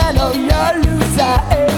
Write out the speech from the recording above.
らの夜さえ。